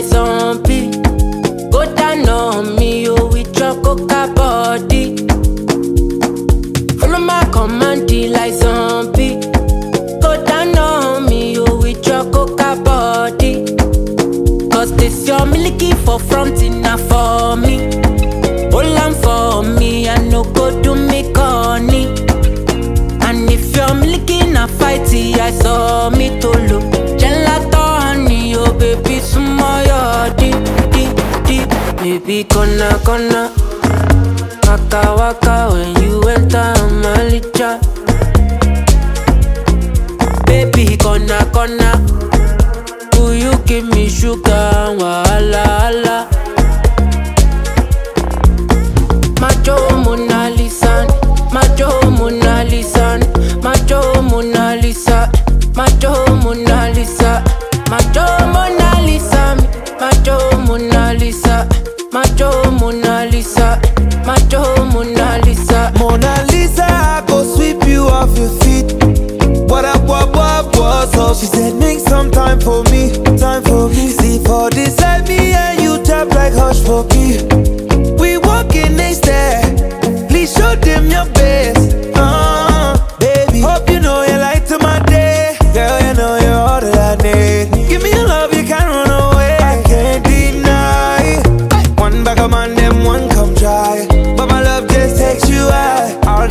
like zombie. Go down on me, oh, with your coca body. Follow my command, like zombie. Go down on me, oh, with your coca body. Cause this your milky for front enough for me. Hold on for me, I no go do me corny. And if you're milky na fighty, I saw me to Baby, gonna gonna. Waka waka when you enter Malicha. Baby, gonna gonna. Will you give me sugar? Wahala, wahala. Macho Mona Lisa, Macho Mona Lisa, Macho Mona Lisa, Macho Mona Macho Mona Lisa, Macho Mona Lisa. Mona Lisa, I go sweep you off your feet. What up, what, what, what's up? She said, make some time for me, time for me. See for this life, me and you tap like hush for key. We walking next there,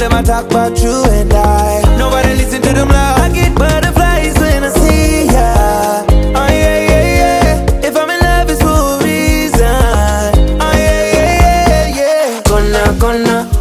them I talk about you and I. Nobody listen to them loud. I get butterflies when I see ya. Oh yeah, yeah, yeah. If I'm in love, it's for a reason. Oh yeah, yeah, yeah, yeah. Gonna gonna.